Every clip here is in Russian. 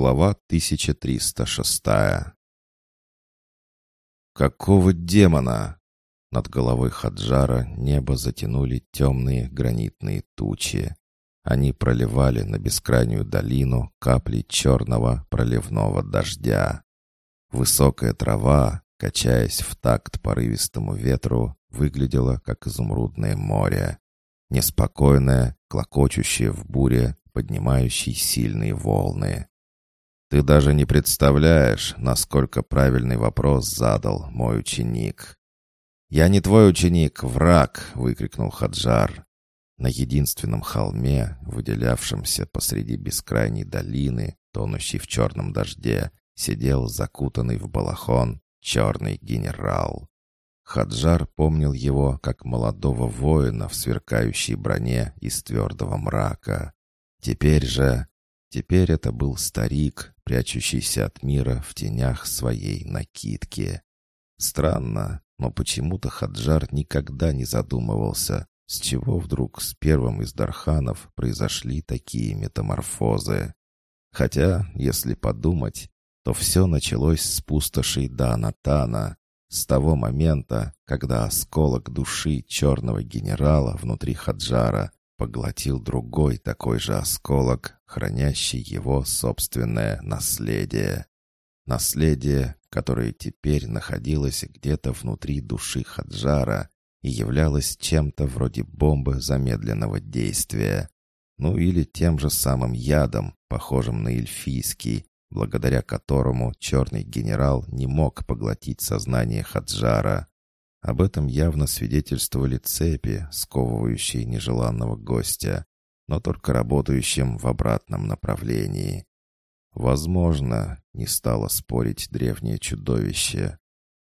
Глава 1306 «Какого демона?» Над головой Хаджара небо затянули темные гранитные тучи. Они проливали на бескрайнюю долину капли черного проливного дождя. Высокая трава, качаясь в такт порывистому ветру, выглядела как изумрудное море. Неспокойное, клокочущее в буре, поднимающей сильные волны. «Ты даже не представляешь, насколько правильный вопрос задал мой ученик». «Я не твой ученик, враг!» — выкрикнул Хаджар. На единственном холме, выделявшемся посреди бескрайней долины, тонущей в черном дожде, сидел закутанный в балахон черный генерал. Хаджар помнил его как молодого воина в сверкающей броне из твердого мрака. Теперь же... Теперь это был старик, прячущийся от мира в тенях своей накидки. Странно, но почему-то Хаджар никогда не задумывался, с чего вдруг с первым из Дарханов произошли такие метаморфозы. Хотя, если подумать, то все началось с пустошей Данатана, с того момента, когда осколок души черного генерала внутри Хаджара поглотил другой такой же осколок, хранящий его собственное наследие. Наследие, которое теперь находилось где-то внутри души Хаджара и являлось чем-то вроде бомбы замедленного действия. Ну или тем же самым ядом, похожим на эльфийский, благодаря которому черный генерал не мог поглотить сознание Хаджара. Об этом явно свидетельствовали цепи, сковывающие нежеланного гостя, но только работающим в обратном направлении. Возможно, не стало спорить древнее чудовище.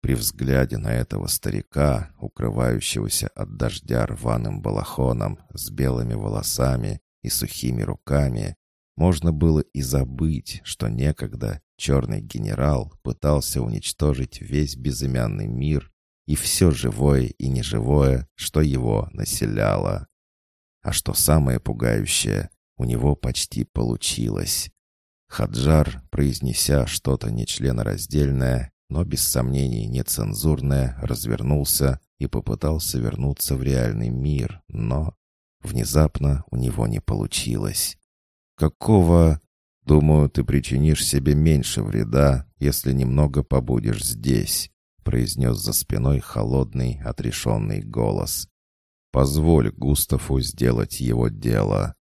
При взгляде на этого старика, укрывающегося от дождя рваным балахоном, с белыми волосами и сухими руками, можно было и забыть, что некогда черный генерал пытался уничтожить весь безымянный мир и все живое и неживое, что его населяло. А что самое пугающее, у него почти получилось. Хаджар, произнеся что-то нечленораздельное, но без сомнений нецензурное, развернулся и попытался вернуться в реальный мир, но внезапно у него не получилось. «Какого...» «Думаю, ты причинишь себе меньше вреда, если немного побудешь здесь произнес за спиной холодный, отрешенный голос. «Позволь Густаву сделать его дело.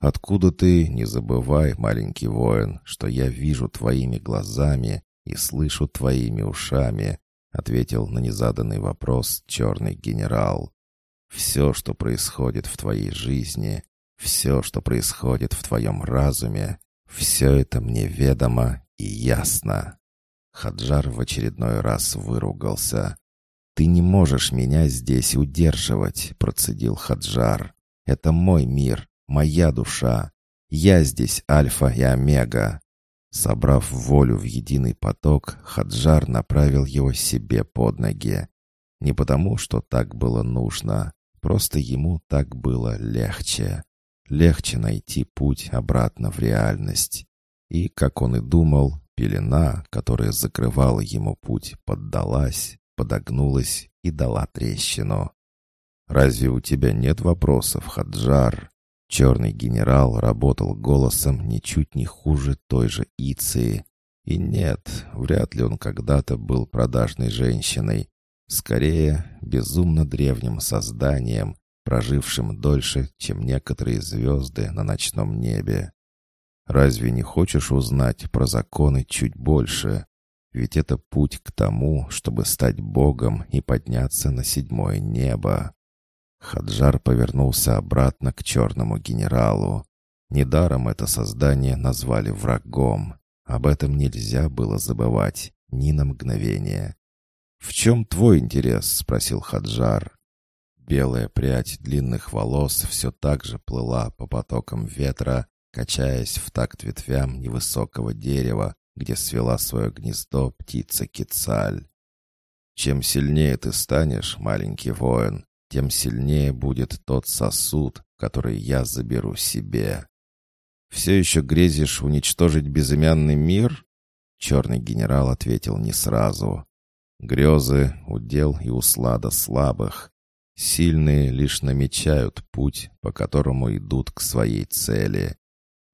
Откуда ты, не забывай, маленький воин, что я вижу твоими глазами и слышу твоими ушами», ответил на незаданный вопрос черный генерал. «Все, что происходит в твоей жизни, все, что происходит в твоем разуме, все это мне ведомо и ясно». Хаджар в очередной раз выругался. «Ты не можешь меня здесь удерживать», — процедил Хаджар. «Это мой мир, моя душа. Я здесь альфа и омега». Собрав волю в единый поток, Хаджар направил его себе под ноги. Не потому, что так было нужно, просто ему так было легче. Легче найти путь обратно в реальность. И, как он и думал, Пелена, которая закрывала ему путь, поддалась, подогнулась и дала трещину. «Разве у тебя нет вопросов, Хаджар?» Черный генерал работал голосом ничуть не хуже той же Иции. И нет, вряд ли он когда-то был продажной женщиной. Скорее, безумно древним созданием, прожившим дольше, чем некоторые звезды на ночном небе. Разве не хочешь узнать про законы чуть больше? Ведь это путь к тому, чтобы стать Богом и подняться на седьмое небо. Хаджар повернулся обратно к черному генералу. Недаром это создание назвали врагом. Об этом нельзя было забывать ни на мгновение. «В чем твой интерес?» — спросил Хаджар. Белая прядь длинных волос все так же плыла по потокам ветра, качаясь в такт ветвям невысокого дерева, где свела свое гнездо птица Кицаль. Чем сильнее ты станешь, маленький воин, тем сильнее будет тот сосуд, который я заберу себе. Все еще грезишь уничтожить безымянный мир?» Черный генерал ответил не сразу. Грезы, удел и услада слабых. Сильные лишь намечают путь, по которому идут к своей цели.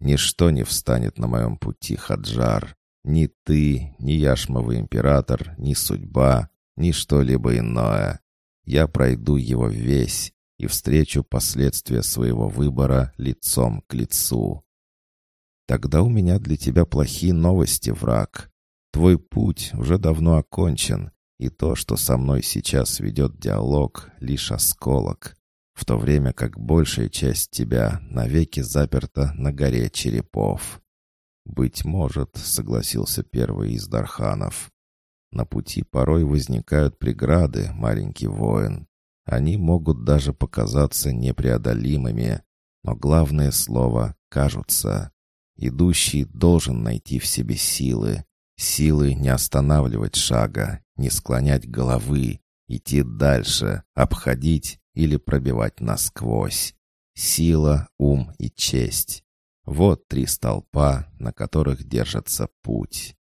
Ничто не встанет на моем пути, Хаджар. Ни ты, ни Яшмовый император, ни судьба, ни что-либо иное. Я пройду его весь и встречу последствия своего выбора лицом к лицу. Тогда у меня для тебя плохие новости, враг. Твой путь уже давно окончен, и то, что со мной сейчас ведет диалог, лишь осколок, в то время как большая часть тебя навеки заперта на горе черепов. «Быть может», — согласился первый из Дарханов. «На пути порой возникают преграды, маленький воин. Они могут даже показаться непреодолимыми, но главное слово «кажутся». Идущий должен найти в себе силы, силы не останавливать шага, не склонять головы, идти дальше, обходить или пробивать насквозь. Сила, ум и честь. Вот три столпа, на которых держится путь.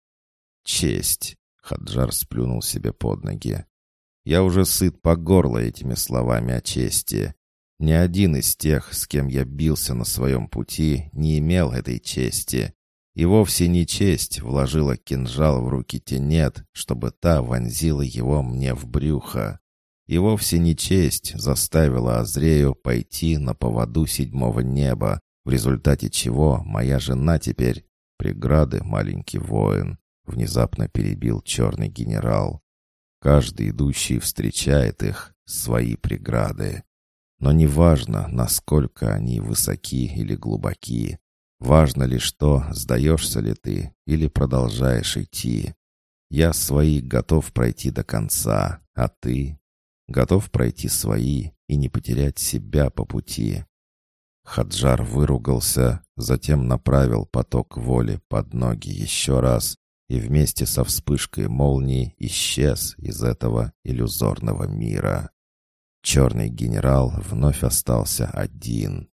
Честь. Хаджар сплюнул себе под ноги. Я уже сыт по горло этими словами о чести. Ни один из тех, с кем я бился на своем пути, не имел этой чести. И вовсе не честь вложила кинжал в руки Тенет, чтобы та вонзила его мне в брюхо. И вовсе не честь заставила Азрею пойти на поводу седьмого неба, в результате чего моя жена теперь преграды маленький воин, внезапно перебил черный генерал. Каждый идущий встречает их, свои преграды. Но не важно, насколько они высоки или глубоки. Важно лишь то, сдаешься ли ты или продолжаешь идти. Я свои готов пройти до конца, а ты готов пройти свои и не потерять себя по пути. Хаджар выругался, затем направил поток воли под ноги еще раз и вместе со вспышкой молнии исчез из этого иллюзорного мира. Черный генерал вновь остался один.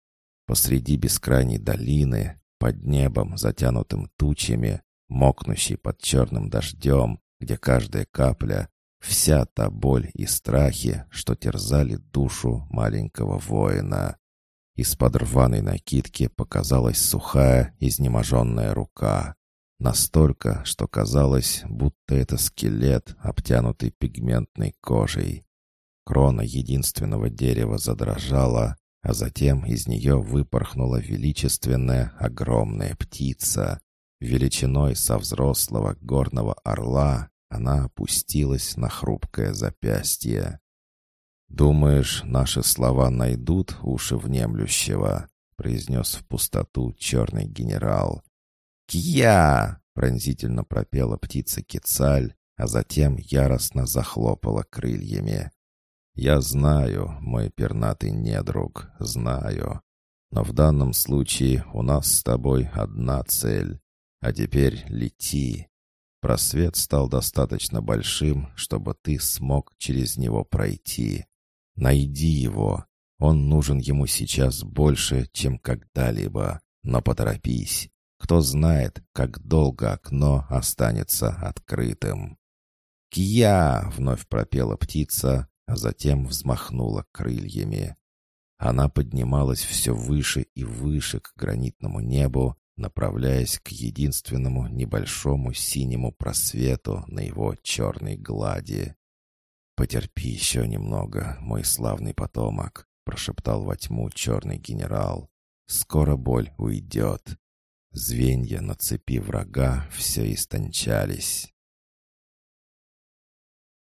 Посреди бескрайней долины, под небом, затянутым тучами, мокнущий под черным дождем, где каждая капля — вся та боль и страхи, что терзали душу маленького воина. Из-под рваной накидки показалась сухая, изнеможенная рука. Настолько, что казалось, будто это скелет, обтянутый пигментной кожей. Крона единственного дерева задрожала, а затем из нее выпорхнула величественная огромная птица. Величиной со взрослого горного орла она опустилась на хрупкое запястье. «Думаешь, наши слова найдут уши внемлющего?» — произнес в пустоту черный генерал. «Кья!» — пронзительно пропела птица Кецаль, а затем яростно захлопала крыльями. «Я знаю, мой пернатый недруг, знаю. Но в данном случае у нас с тобой одна цель. А теперь лети. Просвет стал достаточно большим, чтобы ты смог через него пройти. Найди его. Он нужен ему сейчас больше, чем когда-либо. Но поторопись. Кто знает, как долго окно останется открытым. «Кия!» — вновь пропела птица, а затем взмахнула крыльями. Она поднималась все выше и выше к гранитному небу, направляясь к единственному небольшому синему просвету на его черной глади. «Потерпи еще немного, мой славный потомок», — прошептал во тьму черный генерал. «Скоро боль уйдет». Звенья на цепи врага все истончались.